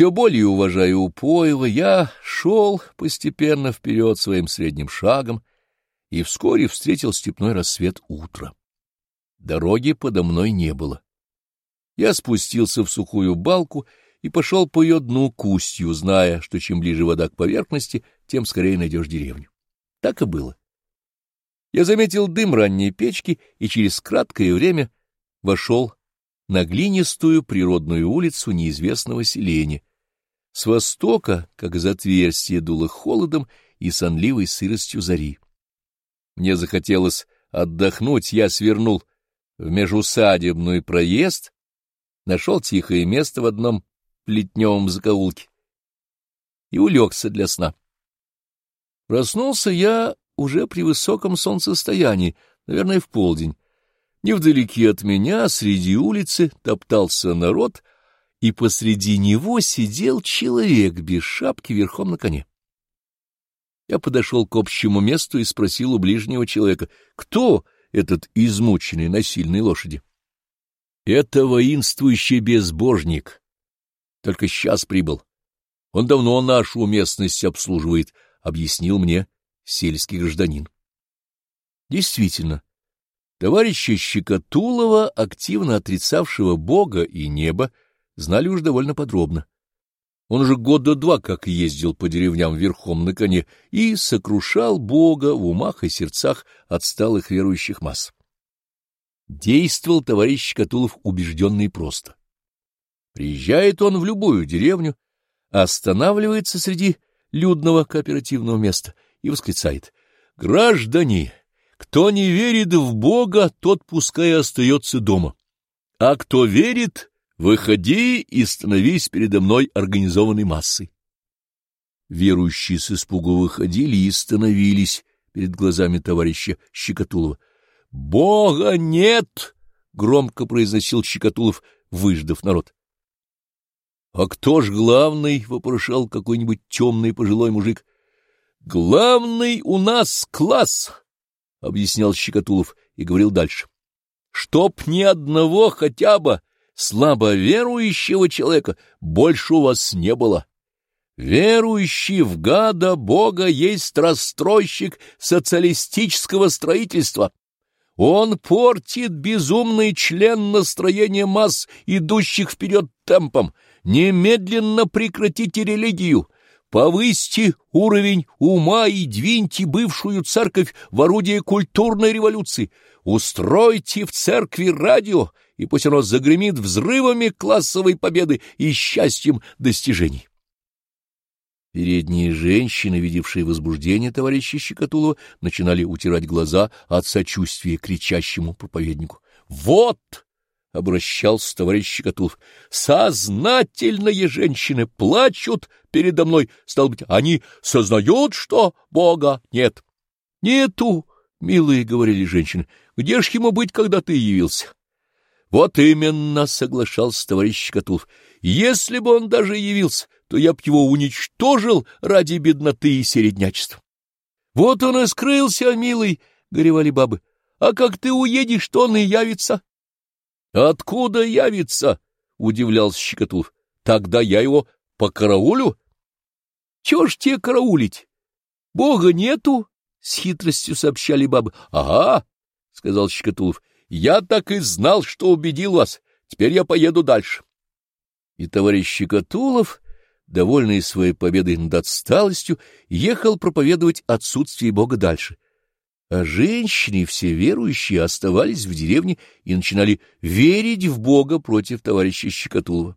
Все более уважая Упоева, я шел постепенно вперед своим средним шагом и вскоре встретил степной рассвет утра. Дороги подо мной не было. Я спустился в сухую балку и пошел по ее дну к устью, зная, что чем ближе вода к поверхности, тем скорее найдешь деревню. Так и было. Я заметил дым ранней печки и через краткое время вошел на глинистую природную улицу неизвестного селения. С востока, как из отверстия, дуло холодом и сонливой сыростью зари. Мне захотелось отдохнуть, я свернул в межусадебный проезд, нашел тихое место в одном плетневом закоулке и улегся для сна. Проснулся я уже при высоком солнцестоянии, наверное, в полдень. Невдалеке от меня, среди улицы, топтался народ, и посреди него сидел человек без шапки верхом на коне. Я подошел к общему месту и спросил у ближнего человека, кто этот измученный на сильной лошади. — Это воинствующий безбожник. Только сейчас прибыл. Он давно нашу местность обслуживает, — объяснил мне сельский гражданин. Действительно, товарища Щекотулова, активно отрицавшего Бога и небо, знали уж довольно подробно. Он уже года два как ездил по деревням верхом на коне и сокрушал Бога в умах и сердцах отсталых верующих масс. Действовал товарищ Катулов убежденно и просто. Приезжает он в любую деревню, останавливается среди людного кооперативного места и восклицает «Граждане, кто не верит в Бога, тот пускай остается дома, а кто верит, Выходи и становись передо мной организованной массой. Верующие с испугу выходили и становились перед глазами товарища Щекотулова. — Бога нет! — громко произносил Щекотулов, выждав народ. — А кто ж главный? — вопрошал какой-нибудь темный пожилой мужик. — Главный у нас класс! — объяснял Щекотулов и говорил дальше. — Чтоб ни одного хотя бы слабо верующего человека больше у вас не было. Верующий в гада Бога есть расстройщик социалистического строительства. Он портит безумный член настроения масс, идущих вперед темпом. Немедленно прекратите религию, повысьте уровень ума и двиньте бывшую церковь в орудие культурной революции. Устройте в церкви радио, и пусть оно загремит взрывами классовой победы и счастьем достижений. Передние женщины, видевшие возбуждение товарища Щекотулова, начинали утирать глаза от сочувствия кричащему проповеднику. «Вот!» — обращался товарищ Щекотулов. «Сознательные женщины плачут передо мной. Стал быть, они сознают, что Бога нет». «Нету, милые», — говорили женщины. «Где ж ему быть, когда ты явился?» Вот именно, — соглашался товарищ Щекотулов. Если бы он даже явился, то я б его уничтожил ради бедноты и середнячества. Вот он и скрылся, милый, — горевали бабы. А как ты уедешь, то он и явится. Откуда явится? — удивлялся Щекотулов. Тогда я его по караулю. Чего ж тебе караулить? Бога нету, — с хитростью сообщали бабы. — Ага, — сказал Щекотулов. Я так и знал, что убедил вас. Теперь я поеду дальше. И товарищ Щекотулов, довольный своей победой над отсталостью, ехал проповедовать отсутствие Бога дальше. А женщины, все верующие, оставались в деревне и начинали верить в Бога против товарища Щекотулова.